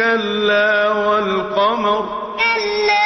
كلا والقمر. كلا